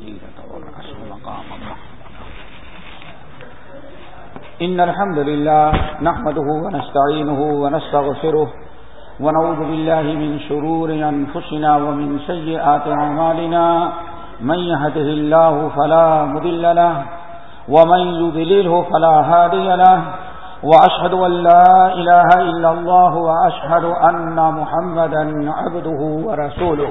الفضيلة والعصر مقام إن الحمد لله نحمده ونستعينه ونستغفره ونعوذ بالله من شرور أنفسنا ومن سيئات عمالنا من يهده الله فلا مذل له ومن يذلله فلا هادي له. وأشهد أن لا إله إلا الله وأشهد أن محمدا عبده ورسوله.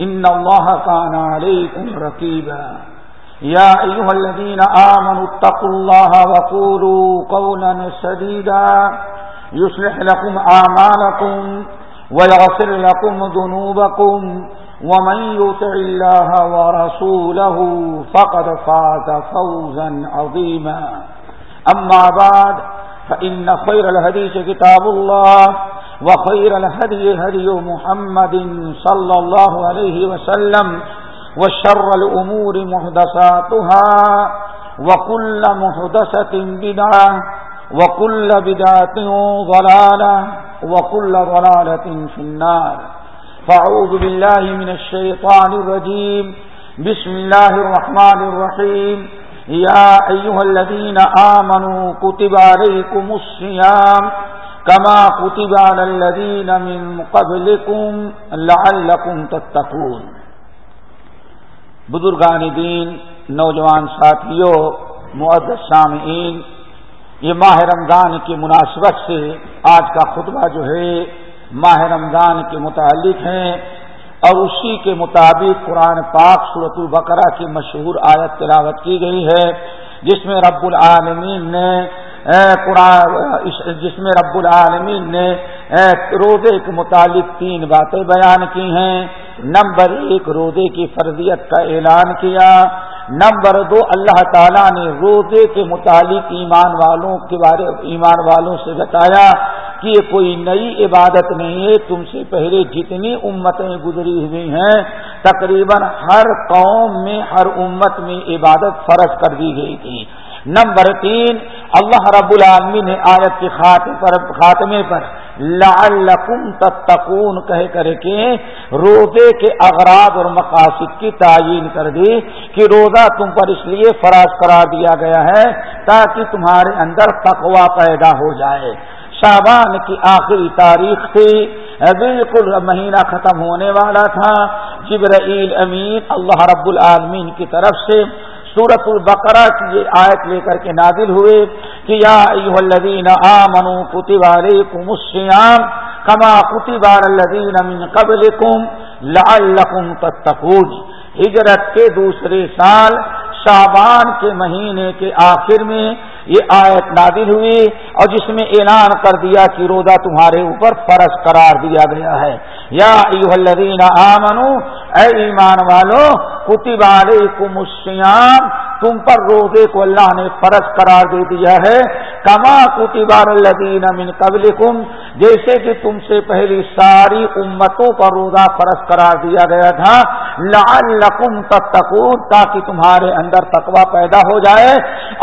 إن الله كان عليكم ركيبا يا أيها الذين آمنوا اتقوا الله وقولوا قولا سديدا يصلح لكم آمالكم ويغفر لكم ذنوبكم ومن يطع الله ورسوله فقد فات فوزا عظيما أما بعد فإن خير الهديث كتاب الله وخير الهدي هدي محمد صلى الله عليه وسلم وشر الأمور محدثاتها وكل محدثة بدعة وكل بدعة ضلالة وكل ضلالة في النار. فاعوذ بالله من الشيطان الرجيم. بسم الله الرحمن الرحيم. يا أيها الذين آمنوا كتب عليكم الصيام كما كتب على الذين من قبلكم لعلكم تتقون۔ بزرگان دین، نوجوان ساتھیوں معدد سامعین یہ ماہ رمضان کی مناسبت سے آج کا خطبہ جو ہے، ماہ رمضان کے متعلق ہیں اور اسی کے مطابق قرآن پاک صورت البقرہ کی مشہور آیت تلاوت کی گئی ہے، جس میں رب العالمین نے جس میں رب العالمین نے روزے کے متعلق تین باتیں بیان کی ہیں۔ نمبر ایک، روزے کی فرضیت کا اعلان کیا۔ نمبر دو، اللہ تعالیٰ نے روزے کے متعلق ایمان والوں کے بارے، ایمان والوں سے بتایا کہ یہ کوئی نئی عبادت نہیں ہے۔ تم سے پہلے جتنی امتیں گزری ہوئی ہیں، تقریباً ہر قوم میں، ہر امت میں عبادت فرض کر دی گئی تھی۔ نمبر تین، اللہ رب العالمی نے آیت کے خاتمے پر، لعلکم تتقون کہہ کر کے روزے کے اغراض اور مقاصد کی تعین کر دی کہ روزہ تم پر اس لیے فراز کرا دیا گیا ہے تاکہ تمہارے اندر تقوا پیدا ہو جائے۔ شابان کی آخری تاریخ تھی، بالکل مہینہ ختم ہونے والا تھا۔ جبرائیل امین، اللہ رب العالمین کی طرف سے سورت البقرہ کی یہ آیت لے کر کے نازل ہوئے کہ یا الذین آمنوا کتب علیکم الصیام کما کتب علی الذین من قبلکم لعلکم تتقون۔ ہجرت کے دوسرے سال شابان کے مہینے کے آخر میں یہ آیت نادل ہوئی اور جس میں اعلان کر دیا کہ روزہ تمہارے اوپر فرض قرار دیا گیا ہے۔ یا الذین آمنو، اے ایمان والو، کتب علیکم السیام تم پر روزے کو اللہ نے فرض قرار دے دیا ہے۔ کما کتب الذین من قبلکم، جیسے کہ تم سے پہلی ساری امتوں پر روزہ فرض قرار دیا گیا تھا۔ لعلکم تتقون، تاکہ تمہارے اندر تقوی پیدا ہو جائے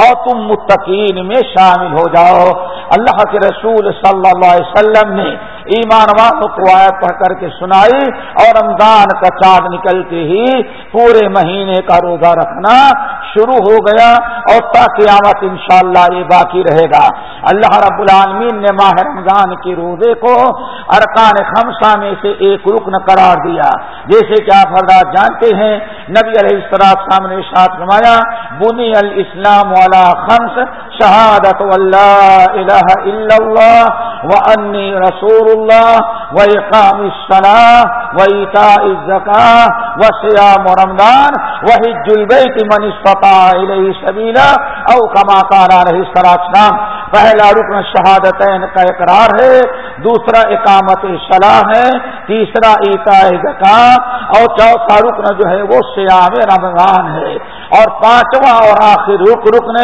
اور تم متقین میں شامل ہو جاؤ۔ اللہ کے رسول صلی اللہ علیہ وسلم نے ایمان والوں کو آیت پڑھ کر کے سنائی اور رمضان کا چاند نکلتے ہی پورے مہینے کا روزہ رکھنا۔ شروع ہو گیا اور تا قیامت انشاءاللہ یہ باقی رہے گا۔ اللہ رب العالمین نے ماہ رمضان کے روزے کو ارکان خمسہ میں سے ایک رکن قرار دیا۔ جیسے کہ آپ حضرات جانتے ہیں، نبی علیہ السلام سامنے ساتھ نمایا بنی الاسلام والا خمس شہادت اللہ الہ الا اللہ و انی رسول اللہ و اقام الصلاح و ایتاء الزکاة و سیام رمضان و حج البیت من استطاع الیہ سبیلا او کما کانا رہی سلام پہلا رکن شہادتین کا اقرار ہے، دوسرا اقامت صلاح ہے، تیسرا ایتا زکا اور چوتھا رکن جو ہے وہ سیام رمضان ہے۔ اور پانچواں اور آخر رک رکن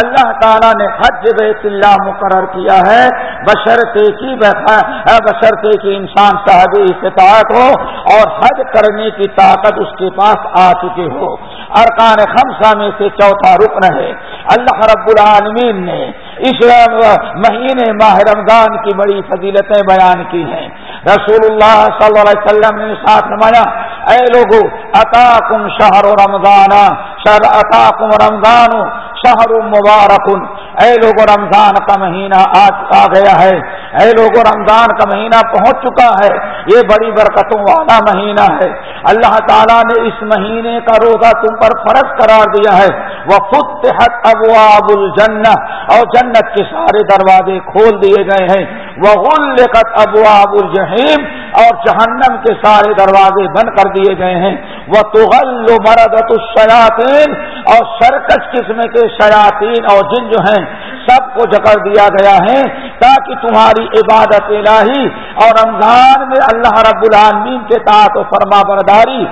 اللہ تعالیٰ نے حج بیت اللہ مقرر کیا ہے۔ بشرطے کی بشرطے کی انسان صاحب استطاعت ہو اور حج کرنے کی طاقت اس کے پاس آ چکے ہو۔ ارکان خمسہ میں سے چوتھا رکن ہے۔ اللہ رب العالمین نے اس مہینے ماہ رمضان کی بڑی فضیلتیں بیان کی ہیں۔ رسول اللہ صلی اللہ علیہ وسلم نے ساتھ نمایا اے لوگو عطا کم شہر رمضان، شہر عطا کم رمضان، شہر مبارک۔ اے لوگوں رمضان کا مہینہ آج آ گیا ہے۔ اے لوگوں رمضان کا مہینہ پہنچ چکا ہے۔ یہ بڑی برکتوں والا مہینہ ہے۔ اللہ تعالیٰ نے اس مہینے کا روزہ تم پر فرض قرار دیا ہے۔ وہ خود ابواب الجنہ اور جنت کے سارے دروازے کھول دیے گئے ہیں۔ وہ غلقت ابواب الجحیم اور جہنم کے سارے دروازے بند کر دیے گئے ہیں۔ وہ تو مردت الشیاطین اور سرکش قسم کے شیاطین اور جن جو ہیں، سب کو جکڑ دیا گیا ہے تاکہ تمہاری عبادت الہی اور رمضان میں اللہ رب العالمین کے تعت و فرما برداری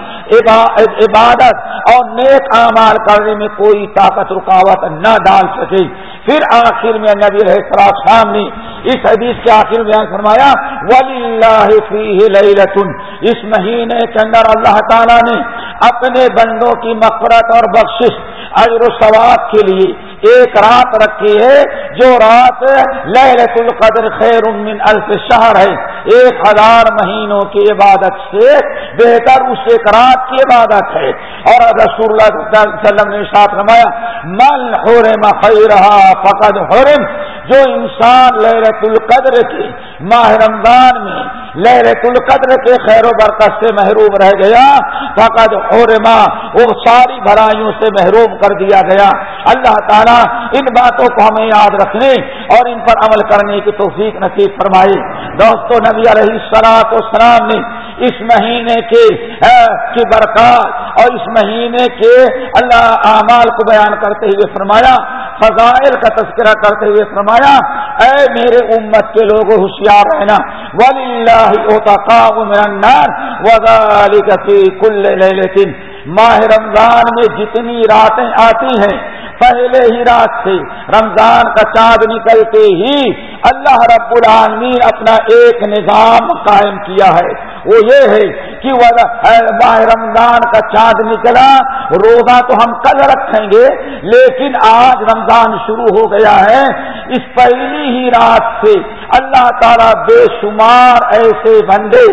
عبادت اور نیک اعمال کرنے میں کوئی طاقت، رکاوٹ نہ ڈال سکے۔ پھر آخر میں نبی رہ شام نے اس حدیث کے آخر بیان فرمایا ولی اللہ اس مہینے کے اندر اللہ تعالیٰ نے اپنے بندوں کی مفرت اور بخشش اجر و ثواب کے لیے ایک رات رکھی ہے جو رات لہرت القدر خیر من الف شہر ہے۔ ایک ہزار مہینوں کی عبادت سے بہتر اس ایک رات کی عبادت ہے۔ اور رسول اللہ صلی اللہ علیہ وسلم نے ساتھ رمایا مل حرم خیرہ فقد حرم۔ جو انسان لہرت القدر کے ماہ رمضان میں لہرت القدر کے خیر و برکت سے محروم رہ گیا، فقد حرما وہ ساری بھلائیوں سے محروم کر دیا گیا۔ اللہ تعالیٰ ان باتوں کو ہمیں یاد رکھنے اور ان پر عمل کرنے کی توفیق نصیب فرمائی دوستو، نبی علیہ السلاط سلام نے اس مہینے کے کی برکات اور اس مہینے کے اللہ اعمال کو بیان کرتے ہوئے فرمایا فضائل کا تذکرہ کرتے ہوئے فرمایا، اے میرے امت کے لوگ ہوشیار رہنا۔ ولی اللہ کل لیکن ماہ رمضان میں جتنی راتیں آتی ہیں، پہلے ہی رات سے رمضان کا چاند نکلتے ہی اللہ رب العالمین اپنا ایک نظام قائم کیا ہے۔ وہ یہ ہے کہ ماہ رمضان کا چاند نکلا، روزہ تو ہم کل رکھیں گے، لیکن آج رمضان شروع ہو گیا ہے۔ اس پہلی ہی رات سے اللہ تعالیٰ بے شمار ایسے بندے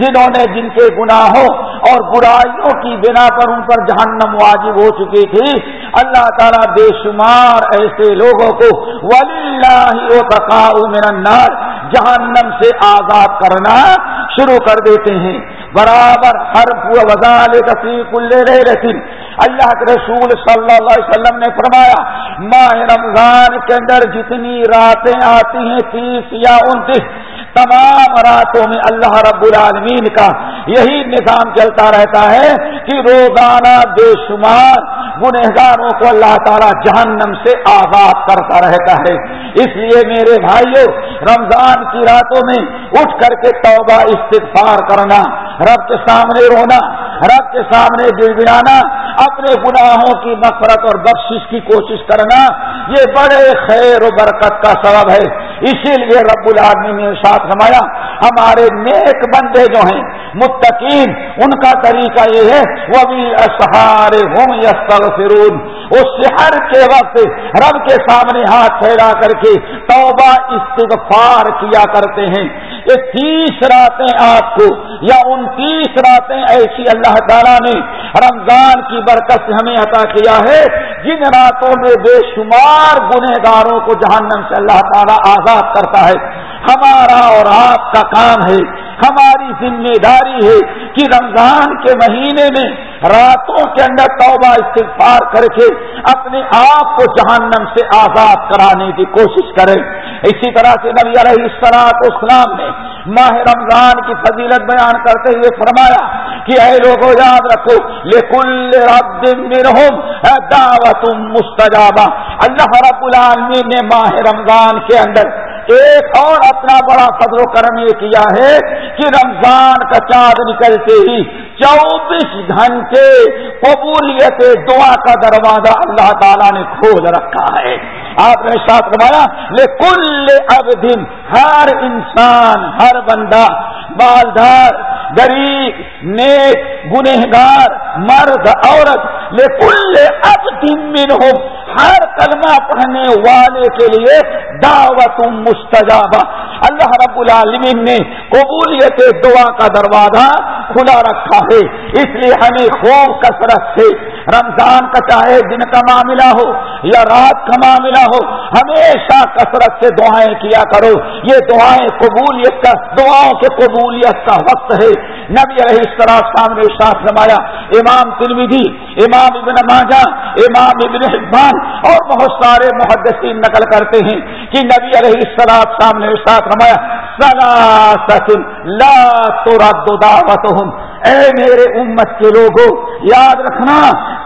جنہوں نے جن کے گناہوں اور برائیوں کی بنا پر ان پر جہنم واجب ہو چکی تھی، اللہ تعالیٰ بے شمار ایسے لوگوں کو ولی اللہ النار، جہنم سے آزاد کرنا شروع کر دیتے ہیں۔ برابر ہر وزال کل رہتی اللہ کے رسول صلی اللہ علیہ وسلم نے فرمایا، ماہ رمضان کے اندر جتنی راتیں آتی ہیں تیس یا انتیس تمام راتوں میں اللہ رب العالمین کا یہی نظام چلتا رہتا ہے کہ روزانہ بے شمار گنہگاروں کو اللہ تعالیٰ جہنم سے آزاد کرتا رہتا ہے۔ اس لیے میرے بھائیوں رمضان کی راتوں میں اٹھ کر کے توبہ، استغفار کرنا، رب کے سامنے رونا، رب کے سامنے گر گرانا اپنے گناہوں کی نفرت اور بخشش کی کوشش کرنا، یہ بڑے خیر و برکت کا سبب ہے۔ اسی لیے رب العالمین نے ساتھ نمایا ہمارے نیک بندے جو ہیں، متقین، ان کا طریقہ یہ ہے وہ بھی سہارے ہوں یس وہ شہر کے وقت رب کے سامنے ہاتھ پھیلا کر کے توبہ، استغفار کیا کرتے ہیں۔ یہ تیس راتیں آپ کو، یا انتیس راتیں ایسی اللہ تعالیٰ نے رمضان کی برکت سے ہمیں عطا کیا ہے۔ جن راتوں میں بے شمار گنہ گاروں کو جہنم سے اللہ تعالیٰ آزاد کرتا ہے، ہمارا اور آپ کا کام ہے، ہماری ذمہ داری ہے کہ رمضان کے مہینے میں راتوں کے اندر توبہ استغفار کر کے اپنے آپ کو جہنم سے آزاد کرانے کی کوشش کریں۔ اسی طرح سے نبی علیہ السلاط اسلام نے ماہ رمضان کی فضیلت بیان کرتے ہوئے فرمایا کہ اے لوگوں یاد رکھو دعوت مستجابہ۔ اللہ رب العالمین نے ماہ رمضان کے اندر ایک اور اپنا بڑا فضل و کرم یہ کیا ہے کہ رمضان کا چاند نکلتے ہی چوبیس گھنٹے قبولیت دعا کا دروازہ اللہ تعالیٰ نے کھول رکھا ہے۔ آپ نے ساتھ روایا لے کل اب دن ہر انسان، ہر بندہ بالدار غریب، نیک، گنہگار، مرد، عورت لے کل اب دن من ہو ہر کلمہ پڑھنے والے کے لیے دعوت مستجابہ۔ اللہ رب العالمین نے قبولیت دعا کا دروازہ کھلا رکھا ہے۔ اس لیے ہمیں خوب کثرت سے رمضان کا چاہے دن کا معاملہ ہو یا رات کا معاملہ ہو، ہمیشہ کثرت سے دعائیں کیا کرو۔ یہ دعائیں قبولیت کا، دعاؤں کے قبولیت کا وقت ہے۔ نبی علیہ السلام سامنے ساتھ نمایا امام تلویدی امام ابن ماجہ، امام ابن حبان اور بہت سارے محدثین نقل کرتے ہیں کہ نبی علیہ السلام سامنے ساتھ نمایا سلا لا ترد دعوتهم۔ اے میرے امت کے لوگوں یاد رکھنا،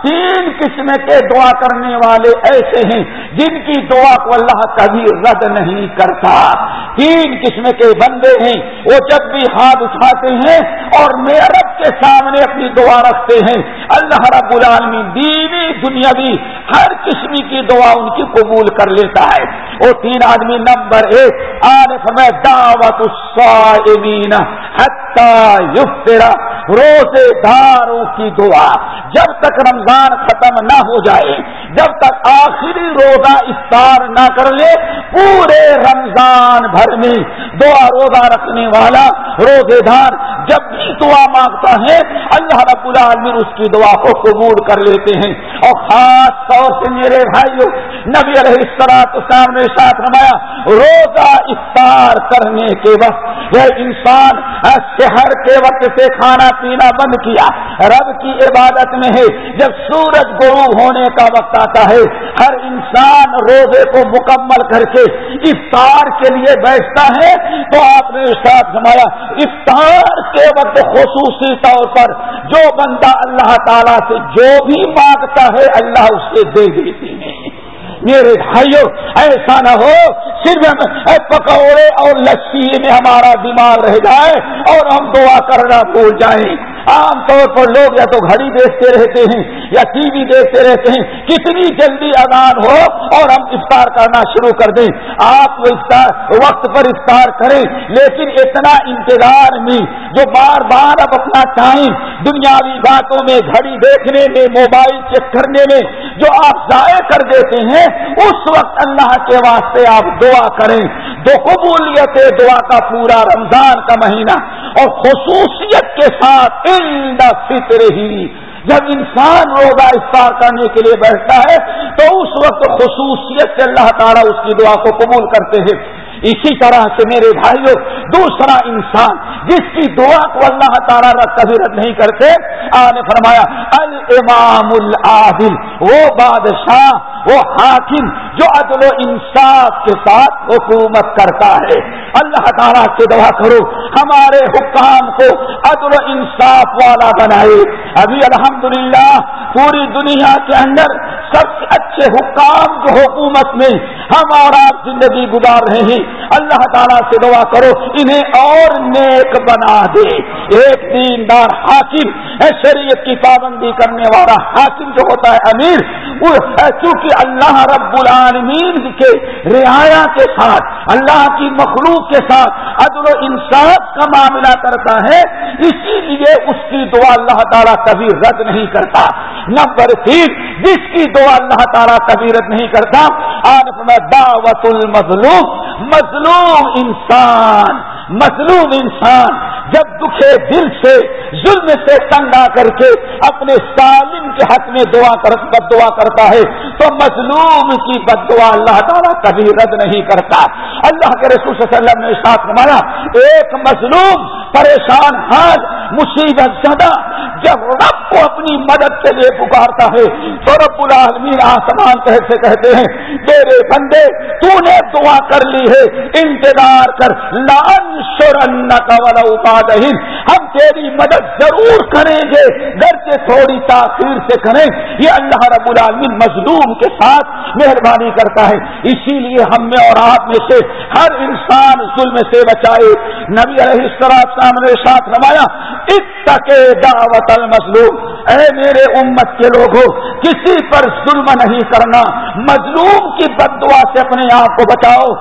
تین قسم کے دعا کرنے والے ایسے ہیں جن کی دعا کو اللہ کبھی رد نہیں کرتا۔ تین قسم کے بندے ہیں، وہ جب بھی ہاتھ اٹھاتے ہیں اور میرے رب کے سامنے اپنی دعا رکھتے ہیں۔ اللہ رب العالمین دینی، دنیاوی، ہر قسم کی دعا ان کی قبول کر لیتا ہے۔ وہ تین آدمی، نمبر ایک آرف میں دعوت الصائمین، حتی یفترا روزے داروں کی دعا۔ جب تک رمضان ختم نہ ہو جائے، جب تک آخری روزہ افطار نہ کر لے، پورے رمضان بھر میں دعا روزہ رکھنے والا روزے دار جب بھی دعا مانگتا ہے، اللہ رب العالمین اس کی دعا کو قبول کر لیتے ہیں۔ اور خاص طور سے میرے بھائیوں نبی علیہ السلاط نے ساتھ رمایا روزہ افطار کرنے کے وقت یہ انسان شہر کے وقت سے کھانا پینا بند کیا۔ رب کی عبادت میں ہے۔ جب سورج گرو ہونے کا وقت آتا ہے، ہر انسان روزے کو مکمل کر کے افطار کے لیے بیٹھتا ہے۔ تو آپ نے ساتھ سمایا افطار کے وقت خصوصی طور پر جو بندہ اللہ تعالیٰ سے جو بھی مانگتا ہے، اللہ اسے دے دیتی ہیں۔ میرے بھائیوں ایسا نہ ہو، صرف پکوڑے اور لسی میں ہمارا دماغ رہ جائے اور ہم دعا کرنا بھول جائیں۔ عام طور پر لوگ یا تو گھڑی دیکھتے رہتے ہیں یا ٹی وی دیکھتے رہتے ہیں، کتنی جلدی آزاد ہو اور ہم افطار کرنا شروع کر دیں۔ آپ افطار، وقت پر افطار کریں، لیکن اتنا انتظار میں جو بار بار اب اپنا ٹائم دنیاوی باتوں میں، گھڑی دیکھنے میں، موبائل چیک کرنے میں جو آپ ضائع کر دیتے ہیں، اس وقت اللہ کے واسطے آپ دعا کریں۔ دو قبولیت دعا کا پورا رمضان کا مہینہ اور خصوصیت کے ساتھ فطر ہی جب انسان روزہ افطار کرنے کے لیے بیٹھتا ہے، تو اس وقت خصوصیت سے اللہ تعالیٰ اس کی دعا کو قبول کرتے ہیں۔ اسی طرح سے میرے بھائیوں دوسرا انسان جس کی دعا کو اللہ تعالیٰ کبھی رد نہیں کرتے آنے فرمایا، الامام العادل، وہ بادشاہ، وہ حاکم جو عدل و انصاف کے ساتھ حکومت کرتا ہے۔ اللہ تعالیٰ سے دعا کرو، ہمارے حکام کو عدل و انصاف والا بنائے۔ ابھی الحمدللہ پوری دنیا کے اندر سب سے اچھے حکام جو حکومت میں ہم اور آپ زندگی گزار رہے ہیں۔ اللہ تعالیٰ سے دعا کرو، انہیں اور نیک بنا دے۔ ایک دین دار حاکم شریعت کی پابندی کرنے والا حاکم جو ہوتا ہے امیر چونکہ اللہ رب العالمین کے رعایا کے ساتھ، اللہ کی مخلوق کے ساتھ عدل و انصاف کا معاملہ کرتا ہے، اسی لیے اس کی دعا اللہ تعالیٰ کبھی رد نہیں کرتا۔ نمبر تین، جس کی دعا اللہ تعالیٰ کبھی رد نہیں کرتا آج میں دعوت المظلوم، مظلوم انسان، مظلوم انسان، جب دکھے دل سے، ظلم سے تنگ آ کر کے اپنے سالم کے حق میں دعا کر بد دعا کرتا ہے، تو مظلوم کی بد دعا اللہ تعالیٰ کبھی رد نہیں کرتا۔ اللہ کے رسول صلی اللہ علیہ وسلم نے ساتھ نمایا ایک مظلوم، پریشان حال مصیبت زدہ، جب رب کو اپنی مدد کے لیے پکارتا ہے۔ تو رب العالمین آسمان کیسے کہتے ہیں، میرے بندے، تو نے دعا کر لی ہے، انتظار کر۔ لان شرن کا والا ہم تیری مدد ضرور کریں گے، گھر سے تھوڑی تاخیر سے کریں۔ یہ اللہ رب العالمین مظلوم کے ساتھ مہربانی کرتا ہے۔ اسی لیے ہم میں اور آپ میں سے ہر انسان ظلم سے بچائے۔ نبی علیہ السلام نے ساتھ روایا اتکے دعوت المظلوم۔ اے میرے امت کے لوگوں کسی پر ظلم نہیں کرنا۔ مظلوم کی بد دعا سے اپنے آپ کو بچاؤ۔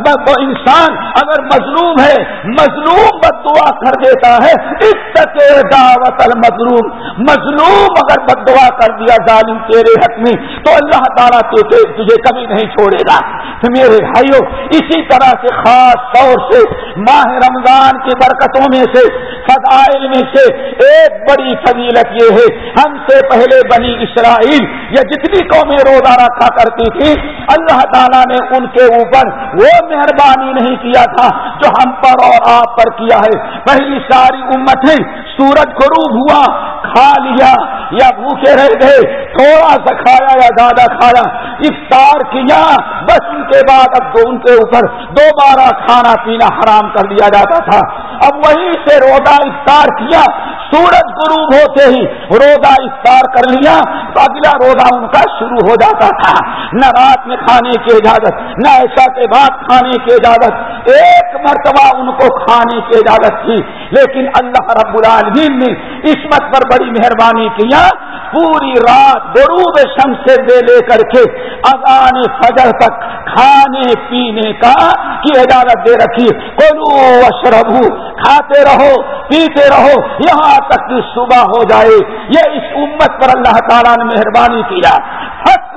بس انسان اگر مظلوم ہے، مظلوم بد دعا کر دیتا ہے۔ اتکے دعوت المظلوم۔ مظلوم اگر بد دعا کر دیا ظالم تیرے حق میں، تو اللہ تعالیٰ تجھے کبھی نہیں چھوڑے گا۔ میرے بھائیوں اسی طرح سے خاص طور سے ماہ رمضان کی برکتوں میں سے، فضائل میں سے، ایک بڑی فضیلت یہ ہے، ہم سے پہلے بنی اسرائیل یا جتنی قومیں روزہ رکھا کرتی تھی، اللہ تعالیٰ نے ان کے اوپر وہ مہربانی نہیں کیا تھا جو ہم پر اور آپ پر کیا ہے۔ پہلی ساری امتیں سورج غروب ہوا، کھا لیا۔ یا بھوکے رہ گئے تھوڑا سا کھایا یا زیادہ کھایا؟ افطار کیا، بس ان کے بعد اب تو ان کے اوپر دوبارہ کھانا پینا حرام کر دیا جاتا تھا۔ اب وہیں سے روزہ افطار کیا، سورج غروب ہوتے ہی روزہ افطار کر لیا تو اگلا روزہ ان کا شروع ہو جاتا تھا۔ نہ رات میں کھانے کی اجازت، نہ ایسا کے بعد کھانے کی اجازت، ایک مرتبہ ان کو کھانے کی اجازت تھی۔ لیکن اللہ رب العالمین نے اسمت پر بڑی مہربانی کیا پوری رات غروب شم سے دے لے کر کے اذان فجر تک کھانے پینے کا کی اجازت دے رکھی۔ کولو اشرب کھاتے رہو، پیتے رہو، یہاں تک کہ صبح ہو جائے۔ یہ اس امت پر اللہ تعالیٰ نے مہربانی کیا۔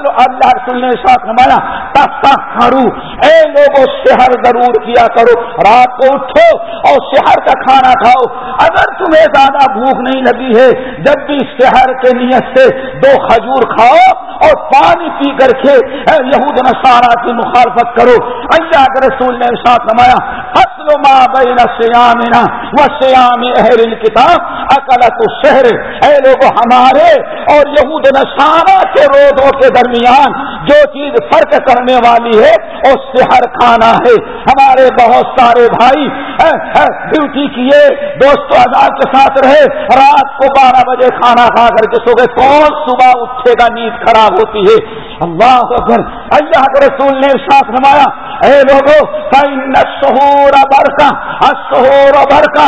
اللہ رسول نے ساتھ نمایا کرو اے لوگوں شہر ضرور کیا کرو۔ رات کو اٹھو اور شہر کا کھانا کھاؤ۔ اگر تمہیں زیادہ بھوک نہیں لگی ہے، جب بھی شہر کے نیت سے دو کھجور کھاؤ اور پانی پی کر کے یہود نسارا کی مخالفت کرو۔ اللہ کے رسول نے ساتھ نمایا فصل ما بین سیامنا و سیام اہل کتاب اکلت شہر اے لوگ ہمارے اور یہود نسارا کے روزوں کے درمیان درمیان جو چیز فرق کرنے والی ہے اور شہر کھانا ہے۔ ہمارے بہت سارے بھائی ڈیوٹی کیے، دوست آزاد کے ساتھ رہے۔ رات کو بارہ بجے کھانا کھا کر کے سو گئے۔ کون صبح اٹھے گا، نیند خراب ہوتی ہے۔ اللہ اکبر۔ اللہ کے رسول نے ساتھ نمایا اے لوگوں شہور برکا شہور برکا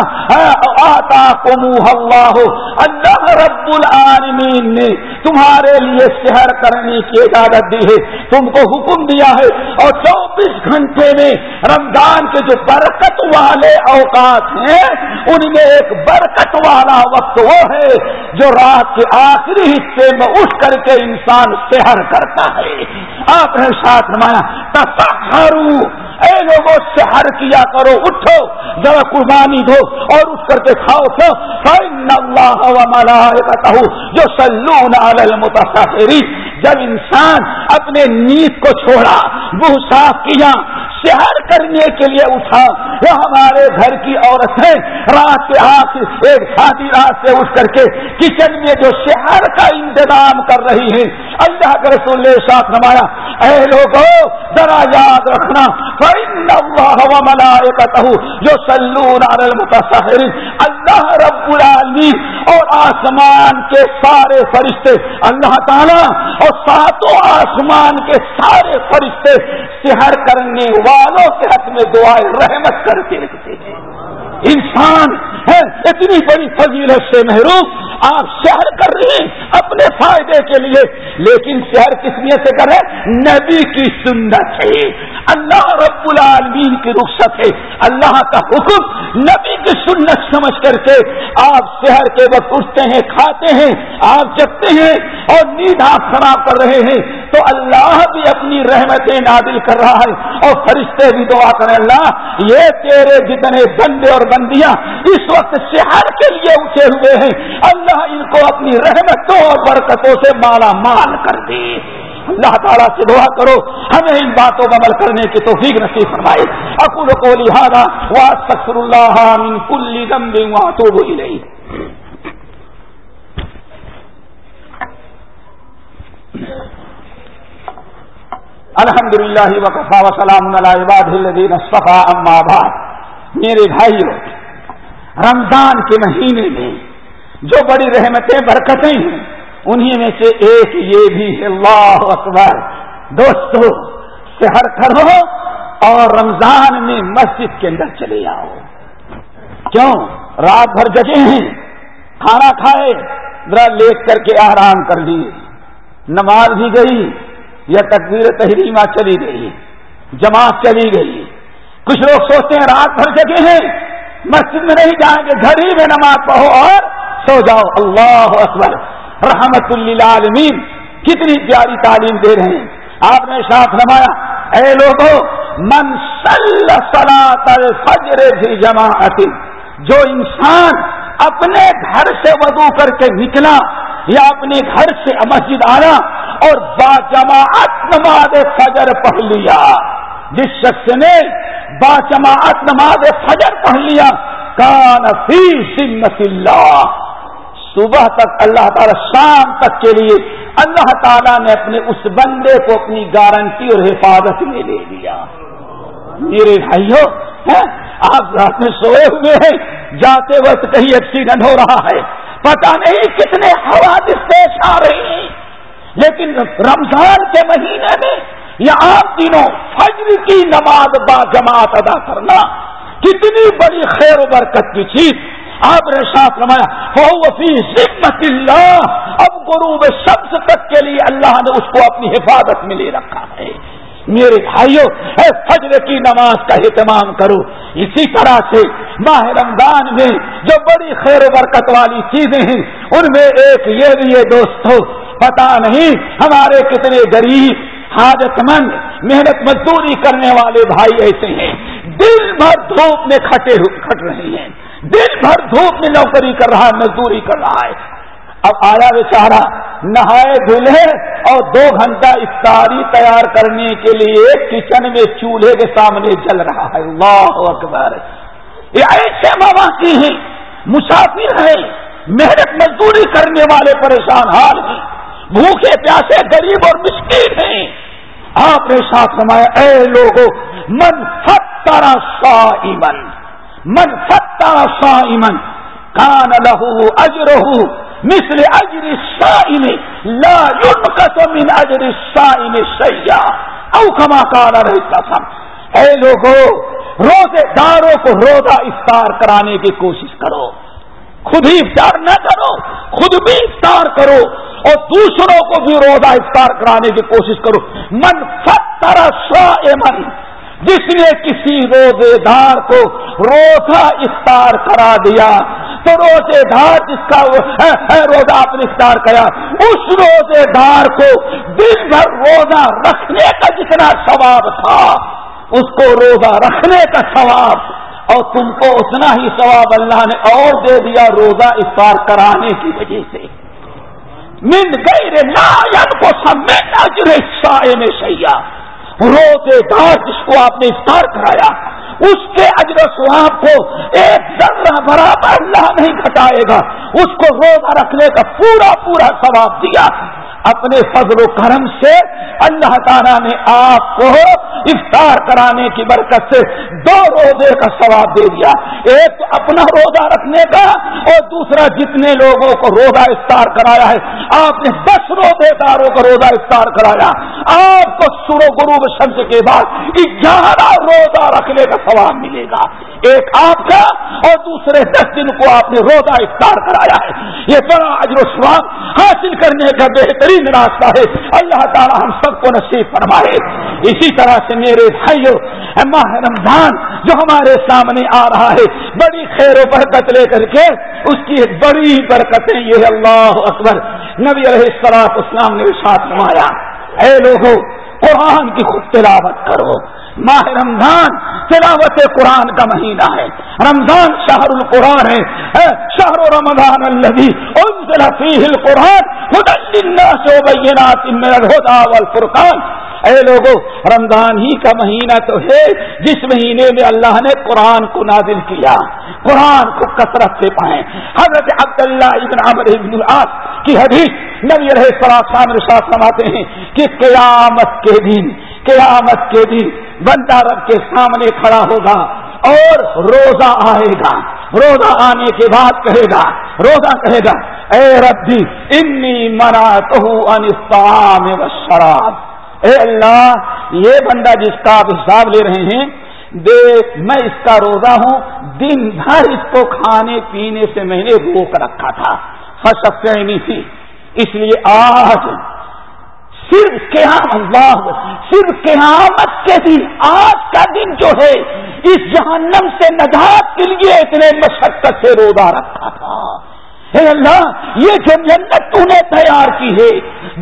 آتا کمو اللہ۔ اللہ رب العالمین نے تمہارے لیے شہر کرنے کی اجازت دی ہے۔ تم کو حکم دیا ہے۔ اور چوبیس گھنٹے میں رمضان کے جو برکت والے اوقات ہیں، ان میں ایک برکت والا وقت وہ ہے جو رات کے آخری حصے میں اٹھ کر کے انسان شہر کرتا ہے۔ آپ نے ساتھ نمایا تصحرو اے لوگوں سحر کیا کرو، اٹھو، ذرا قربانی دو اور اٹھ کر کے کھاؤ تو جو سلون المتصری جب انسان اپنے نیت کو چھوڑا وہ صاف کیا شہر کرنے کے لیے اٹھا، وہ ہمارے گھر کی عورتیں رات کے ہاتھ ایک ساتھی رات سے اٹھ کر کے کچن میں جو شہر کا انتظام کر رہی ہیں، اللہ کے رسول نے ساتھ نمایا اے لوگوں ذرا یاد رکھنا کوئی سلون اللہ رب العالمین اور آسمان کے سارے فرشتے، اللہ تعالیٰ، اور ساتوں آسمان کے سارے فرشتے سحر کرنے والوں کے حق میں دعائیں رحمت کرتے رہتے ہیں۔ انسان ہے اتنی بڑی فضیلت سے محروم آپ شہر کر رہے ہیں اپنے فائدے کے لیے۔ لیکن شہر کس لیے سے کر رہے نبی کی سنت ہے اللہ رب العالمین کی رخصت ہے۔ اللہ کا حکم نبی کی سنت سمجھ کر کے آپ شہر کے وقت اٹھتے ہیں، کھاتے ہیں، آپ جگتے ہیں اور نیند آپ خراب کر رہے ہیں۔ تو اللہ بھی اپنی رحمتیں نادل کر رہا ہے اور فرشتے بھی دعا کریں، اللہ یہ تیرے جتنے بندے اور بندیاں اس وقت شہر کے لیے اٹھے ہوئے ہیں۔ اللہ ان کو اپنی رحمتوں اور برکتوں سے مالا مال کر دے۔ اللہ تعالیٰ سے دعا کرو۔ ہمیں ان باتوں پر عمل کرنے کی توفیق نصیب فرمائے۔ اکول کو لہٰذا واسطر اللہ من کل گمبی واتوب الیہ۔ الحمد للہ وقفا وسلام عباد الدین اصفا اما بعد۔ میرے بھائیوں رمضان کے مہینے میں جو بڑی رحمتیں، برکتیں ہیں، انہی میں سے ایک یہ بھی ہے، اللہ اکبر۔ دوستو شہر کرو اور رمضان میں مسجد کے اندر چلے آؤ کیوں؟ رات بھر جگے ہیں، کھانا کھائے، ذرا لیٹ کر کے آرام کر لیے۔ نماز بھی گئی، یا تقبیر تحریمہ چلی گئی، جماعت چلی گئی۔ کچھ لوگ سوچتے ہیں رات بھر جگہ ہیں مسجد میں نہیں جائیں گے، گھر ہی میں نماز پڑھو اور سو جاؤ۔ اللہ اکبر۔ رحمت اللہ کتنی پیاری تعلیم دے رہے ہیں۔ آپ نے ساتھ رمایا اے لوگوں، من فجر بھی جماعت جو انسان اپنے گھر سے وضو کر کے نکلا یا اپنے گھر سے مسجد آیا اور با جماعت نماز فجر پڑھ لیا۔ جس شخص نے با جماعت نماز فجر پڑھ لیا۔ کان فی سمت اللہ۔ صبح تک اللہ تعالی شام تک کے لیے اللہ تعالیٰ نے اپنے اس بندے کو اپنی گارنٹی اور حفاظت میں لے لیا میرے بھائیوں آپ رات میں سوئے ہوئے ہیں، جاتے وقت کہیں ایکسیڈنٹ ہو رہا ہے۔ پتہ نہیں کتنے حوادث پیش آ رہی ہیں۔ لیکن رمضان کے مہینے میں یا آپ دنوں فجر کی نماز با جماعت ادا کرنا، کتنی بڑی خیر و برکت کی چیز۔ آپ نے ساتھ رمایا وفی ذمت اللہ اب غروب شخص تک کے لیے اللہ نے اس کو اپنی حفاظت میں لے رکھا ہے۔ میرے بھائیوں اے فجر کی نماز کا اہتمام کرو۔ اسی طرح سے ماہ رمضان میں جو بڑی خیر و برکت والی چیزیں ہیں، ان میں ایک یہ بھی ہے دوستو پتا نہیں ہمارے کتنے غریب حاجت مند محنت مزدوری کرنے والے بھائی ایسے ہیں۔ دل بھر دھوپ میں کھٹے کھٹ رہے ہیں۔ دل بھر دھوپ میں نوکری کر رہا ہے، مزدوری کر رہا ہے۔ اب آیا بیچارا نہائے دھلے اور دو گھنٹہ افطاری تیار کرنے کے لیے کچن میں چولہے کے سامنے جل رہا ہے۔ اللہ اکبر۔ یہ ایسے مواقع ہیں، مسافر ہیں، محنت مزدوری کرنے والے پریشان حال ہیں۔ بھوکے پیاسے غریب اور مشکل ہیں۔ آپ نے ساتھ سمایا اے لوگو، من فترا سا ایمن من فترا سا ایمن کان لہو اجرہ مثل اجر السائم لا ينقص من اجر السائم شيئا او کما کالا رہتا تھا اے لوگوں روزے داروں کو روزہ افطار کرانے کی کوشش کرو۔ خود ہی افطار نہ کرو، خود بھی افطار کرو۔ اور دوسروں کو بھی روزہ افطار کرانے کی کوشش کرو۔ من فتر من جس نے کسی روزے دار کو روزہ افطار کرا دیا، تو روزے دار جس کا روزہ آپ نے افطار کرا اس روزے دار کو دن بھر روزہ رکھنے کا جتنا ثواب تھا، اس کو روزہ رکھنے کا ثواب، اور تم کو اتنا ہی ثواب اللہ نے اور دے دیا روزہ افطار کرانے کی وجہ سے۔ من غیر لا کو سمے سائے میں سیاح روزے دار جس کو آپ نے افطار کرایا، اس کے اجر سواب کو ایک ذرہ برابر اللہ نہیں گھٹائے گا۔ اس کو روزہ رکھنے کا پورا پورا ثواب دیا۔ اپنے فضل و کرم سے اللہ تعالیٰ نے آپ کو افطار کرانے کی برکت سے دو روزے کا ثواب دے دیا۔ ایک تو اپنا روزہ رکھنے کا اور دوسرا جتنے لوگوں کو روزہ افطار کرایا ہے، آپ نے دس روزے داروں کو روزہ افطار کرایا۔ آپ کو سرو غروب شمس کے بعد گیارہ روزہ رکھنے کا ثواب ملے گا۔ ایک آپ کا اور دوسرے دس دن کو آپ نے روزہ افطار کرایا ہے۔ یہ بڑا اجر و سواب حاصل کرنے کا بہتر بہترین راستہ ہے۔ اللہ تعالی ہم سب کو نصیب فرمائے۔ اسی طرح سے میرے بھائیوں ماہ رمضان جو ہمارے سامنے آ رہا ہے، بڑی خیر و برکت لے کر کے اس کی ایک بڑی برکتیں یہ اللہ اکبر، نبی علیہ السلاط اسلام نے ساتھ نمایا اے لوگوں قرآن کی خود تلاوت کرو۔ ماہ رمضان تلاوت قرآن کا مہینہ ہے۔ رمضان شہر القرآن ہے۔ شہر رمضان انزل فیہ القرآن للناس وبینات من الہدا والفرقان۔ اے لوگوں رمضان ہی کا مہینہ تو ہے۔ جس مہینے میں اللہ نے قرآن کو نازل کیا، قرآن کو کثرت سے پائیں حضرت عبداللہ ابن عمر ابن العاص کی حدیث نبی رہے سلام رشاط سماتے ہیں کہ قیامت کے دن، قیامت کے دن بندہ رب کے سامنے کھڑا ہوگا اور روزہ آئے گا۔ روزہ آنے کے بعد کہے گا، روزہ کہے گا، اے ربی، انی مرا تو شراب اے اللہ، یہ بندہ جس کا آپ حساب لے رہے ہیں دے میں اس کا روزہ ہوں، دن بھر اس کو کھانے پینے سے میں نے روک رکھا تھا۔ فصنی تھی اس لیے آج صرف قیام اللہ صرف قیامت کے دن، آج کا دن جو ہے، اس جہنم سے نجات کے لیے اتنے مشقت سے روزہ رکھا تھا۔ اے اللہ، یہ جو جنت تو نے تیار کی ہے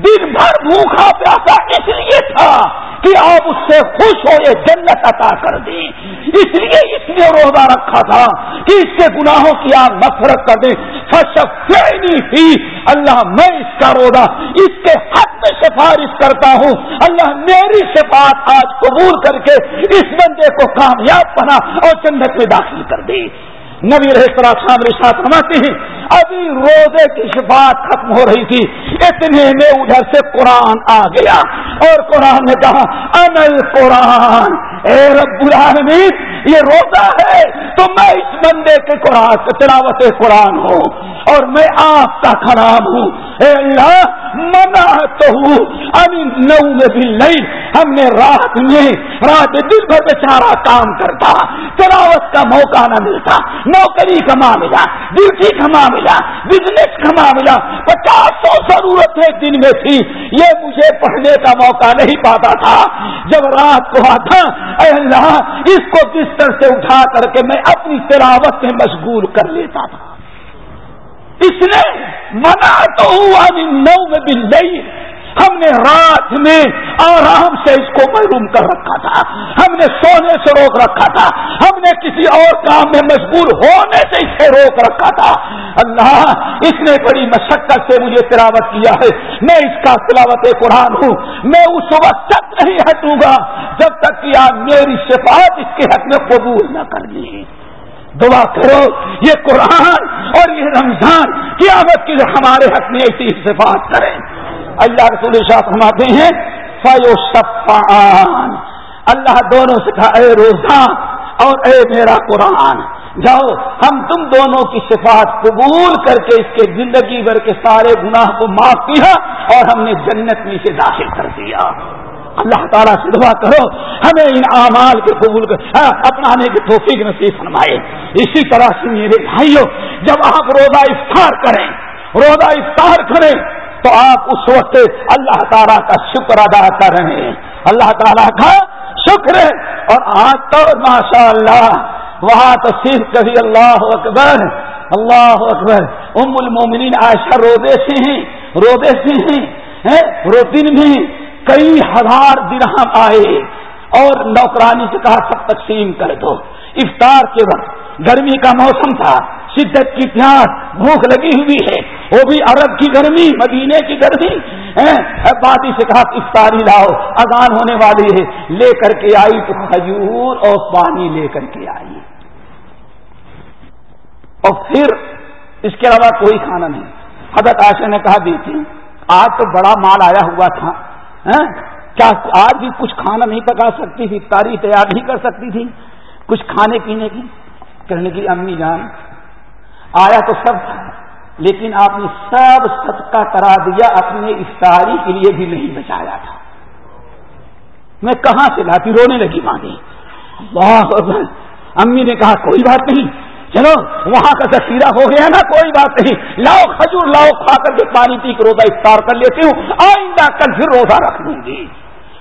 دن بھر بھوکھا پیاسا اس لیے تھا کہ آپ اس سے خوش ہو، یہ جنت عطا کر دیں۔ اس لیے اس نے روزہ رکھا تھا کہ اس سے گناہوں کی آپ نفرت کر دیں۔ تھی اللہ، میں اس کا روزہ، اس کے حق میں سفارش کرتا ہوں۔ اللہ، میری سفارت آج قبول کر کے اس بندے کو کامیاب بنا اور جنت میں داخل کر دے۔ نبی رہے خان ساتھ رماتے ہیں، ابھی روزے کی شفاعت ختم ہو رہی تھی، اتنے میں ادھر سے قرآن آ گیا۔ اور قرآن نے کہا انل قرآن اے رب العالمین یہ روزہ ہے تو میں اس بندے کے قرآن تلاوت قرآن ہوں اور میں آپ کا خراب ہوں۔ اے اللہ منا تو ہوں نو میں بھی نہیں ہم نے رات میں، رات دن بھر بیچارا کام کرتا، تلاوت کا موقع نہ ملتا، نوکری کا معاملہ ڈیوٹی کا معاملہ بزنس کا معاملہ پچاس سو ضرورت ہے دن میں تھی۔ یہ مجھے پڑھنے کا موقع نہیں پاتا تھا۔ جب رات کو آتا، اے اللہ، اس کو بستر سے اٹھا کر کے میں اپنی تلاوت میں مشغول کر لیتا تھا۔ اس نے منا تو ہوا نو میں بھی نہیں ہم نے رات میں آرام سے اس کو محروم کر رکھا تھا۔ ہم نے سونے سے روک رکھا تھا۔ ہم نے کسی اور کام میں مجبور ہونے سے اسے روک رکھا تھا۔ اللہ، اس نے بڑی مشقت سے مجھے تلاوت کیا ہے۔ میں اس کا تلاوت قرآن ہوں۔ میں اس وقت تک نہیں ہٹوں گا جب تک کہ آپ میری شفاعت اس کے حق میں قبول نہ کر لی دعا کرو، یہ قرآن اور یہ رمضان قیامت کی ہمارے حق میں ایسی صفات کریں۔ اللہ رسول شاہ فرماتے ہیں فیو شفان اللہ دونوں سے کہا، اے روزہ اور اے میرا قرآن، جاؤ، ہم تم دونوں کی صفات قبول کر کے اس کے زندگی بھر کے سارے گناہ کو معاف کیا اور ہم نے جنت میں سے داخل کر دیا۔ اللہ تعالیٰ سے دعا کرو، ہمیں ان اعمال کے قبول کر ہاں، اپنانے کی توفیق نصیب فرمائے۔ اسی طرح سے میرے بھائیوں، جب آپ روزہ افطار کریں، روزہ افطار کریں تو آپ اس وقت اللہ تعالیٰ کا شکر ادا کر رہے ہیں۔ اللہ تعالیٰ کا شکر اور آج تو ماشاء اللہ وہاں تو صرف کبھی اللہ اکبر۔ اللہ اکبر۔ ام المومنین عائشہ روزے سے ہیں۔ روزے سے ہیں۔ روزن بھی کئی ہزار درہم آئے۔ اور نوکرانی سے کہا، سب تقسیم کر دو۔ افطار کے وقت گرمی کا موسم تھا۔ شدت کی پیاس بھوک لگی ہوئی ہے۔ وہ بھی عرب کی گرمی، مدینے کی گرمی۔ بادی سے کہا افطاری لاؤ، اذان ہونے والی ہے۔ لے کر کے آئی تو کھجور اور پانی لے کر کے آئی۔ اور پھر اس کے علاوہ کوئی کھانا نہیں۔ حضرت عائشہ نے کہا دیتی آج تو بڑا مال آیا ہوا تھا۔ کیا آج بھی کچھ کھانا نہیں پکا سکتی تھی؟ تاریخ تیار نہیں کر سکتی تھی کچھ کھانے پینے کی؟ کہنے کی امی جان آیا تو سب تھا، لیکن آپ نے سب صدقہ کرا دیا، اپنے افطاری کے لیے بھی نہیں بچایا تھا۔ میں کہاں سے لاتی؟ رونے لگی مانگی بہت امی نے کہا، کوئی بات نہیں۔ چلو، وہاں کا ذخیرہ ہو گیا نا، کوئی بات نہیں۔ لاؤ کھجور، لاؤ کھا کر کے پانی پی کے روزہ افطار کر لیتی ہوں۔ آئندہ کل پھر روزہ رکھ لوں گی۔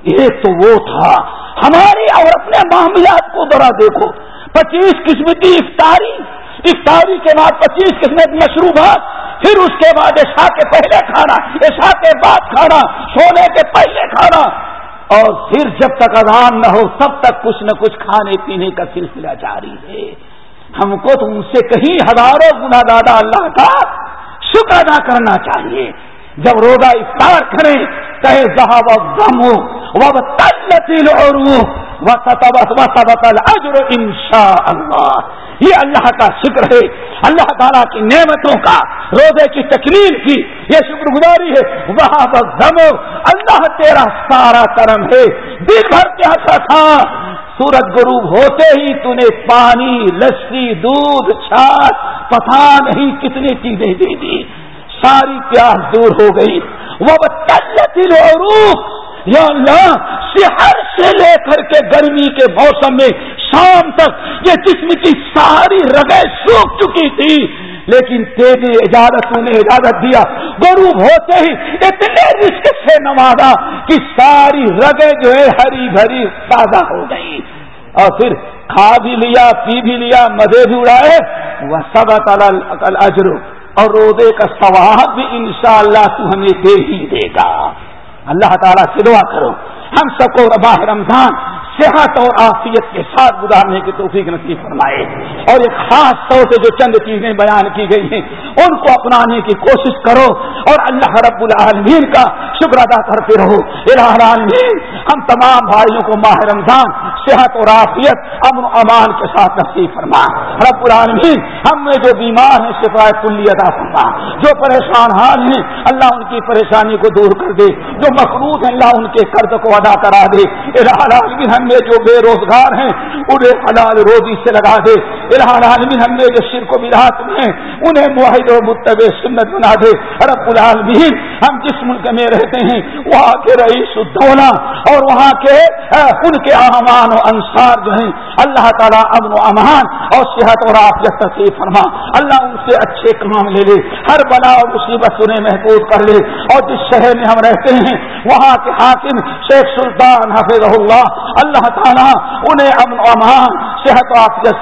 یہ تو وہ تھا۔ ہماری اور اپنے معاملات کو ذرا دیکھو۔ پچیس قسم کی افطاری افطاری کے بعد پچیس قسم مشروبات پھر اس کے بعد ایسا کے پہلے کھانا ایسا کے بعد کھانا، سونے کے پہلے کھانا۔ اور پھر جب تک اذان نہ ہو، تب تک کچھ نہ کچھ کھانے پینے کا سلسلہ جاری ہے۔ ہم کو تو ان سے کہیں ہزاروں گنا دادا اللہ کا شکر ادا کرنا چاہیے۔ جب روزہ افطار کریں کہے جہاں غم ہو وہ تل اور اجر ان شاء اللہ یہ اللہ کا شکر ہے۔ اللہ تعالیٰ کی نعمتوں کا روزے کی تکلیف کی یہ شکر گزاری ہے۔ وہاں بس اللہ تیرا سارا کرم ہے۔ دن بھر کیا تھا سورج غروب ہوتے ہی تو نے پانی، لسی، دودھ چھاچ پتا نہیں کتنی چیزیں دے دی۔ ساری پیاس دور ہو گئی۔ وہ روپ یا اللہ، شہر سے لے کر کے گرمی کے موسم میں شام تک یہ جسم کی ساری رگیں سوکھ چکی تھی۔ لیکن تیری اجازت نے اجازت دیا۔ غروب ہوتے ہی اتنے رشک سے نوازا کہ ساری رگیں جو ہے ہری بھری تازہ ہو گئی۔ اور پھر کھا بھی لیا، پی بھی لیا، مزے بھی اڑائے۔ وہ سب اجرو اور روزے کا ثواب بھی انشاءاللہ تو ہمیں دے ہی دے گا۔ اللہ تعالیٰ سے دعا کرو۔ ہم سب کو رباہ رمضان صحت اور آفیت کے ساتھ گزارنے کی توفیق نصیب فرمائے۔ اور ایک خاص طور سے جو چند چیزیں بیان کی گئی ہیں، ان کو اپنانے کی کوشش کرو اور اللہ رب العالمین کا شکر ادا کرتے رہو۔ العالمین، ہم تمام بھائیوں کو ماہ رمضان صحت اور آفیت امن و امان کے ساتھ نصیب فرما۔ رب العالمین، ہم میں جو بیمار ہیں شفایت کلی ادا فرما۔ جو پریشان حال ہیں، اللہ ان کی پریشانی کو دور کر دے۔ جو مخروط ہیں، اللہ ان کے قرض کو ادا کرا دے۔ العالمین ہم میں جو بے روزگار ہیں انہیں حلال روزی سے لگا دے۔ العالمین ہم میں جو شرک و بلاحت میں انہیں معاہد و متب سنت بنا دے۔ رب العالمین، ہم جس ملک میں رہتے ہیں، وہاں کے رئیس الدولہ اور وہاں کے ان کے احمان و انصار جو ہیں، اللہ تعالیٰ امن و امان اور صحت اور آپ تصیف فرما۔ اللہ ان سے اچھے کام لے لے، ہر بنا اور مصیبت انہیں محفوظ کر لے۔ اور جس شہر میں ہم رہتے ہیں، وہاں کے حاکم شیخ سلطان حفظ اللہ اللہ تعالیٰ انہیں امن و امان، صحت و آپ سے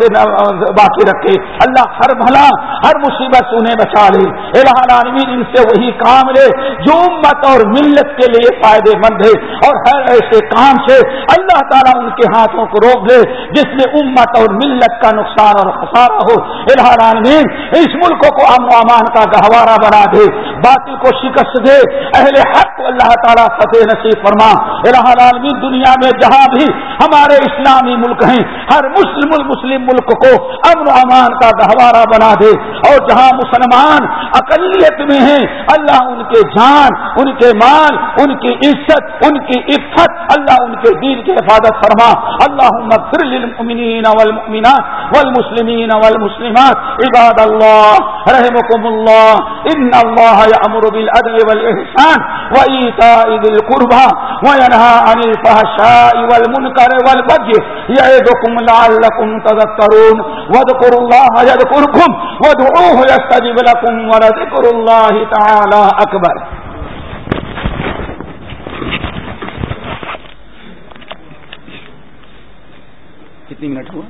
باقی رکھے۔ اللہ ہر بھلا، ہر مصیبت سے انہیں بچا لے۔ العالمین، ان سے وہی کام لے جو امت اور ملت کے لیے فائدے مند ہے۔ اور ہر ایسے کام سے اللہ تعالیٰ ان کے ہاتھوں کو روک دے جس میں امت اور ملت کا نقصان اور خسارہ ہو۔ العالمین، اس ملک کو امن و امان کا گہوارہ بنا دے۔ باقی کو شکست دے۔ اہل حق کو اللہ تعالیٰ فتح نصیب فرما۔ العالمین، دنیا میں جہاں بھی ہمارے اسلامی ملک ہیں، ہر مسلم مسلم ملک کو امن و امان کا گہوارہ بنا دے۔ اور جہاں مسلمان اقلیت میں ہیں، اللہ ان کے جان، ان کے مال، ان کی عزت، ان کی عفت، اللہ ان کے دین کی حفاظت فرما۔ اللہ للمؤمنین والمؤمنات والمسلمین والمسلمات۔ عباد اللہ رحمكم اللہ۔ ان اللہ یامر بالعدل والاحسان وایتاء ذی القربى وینهى عن الفحشاء والمنکر والبغي یعظکم لعلکم تذکرون واذکروا الله يذكركم وادعوه يستجب لكم ولذكر الله تعالى اکبر کتنی منٹ ہوا؟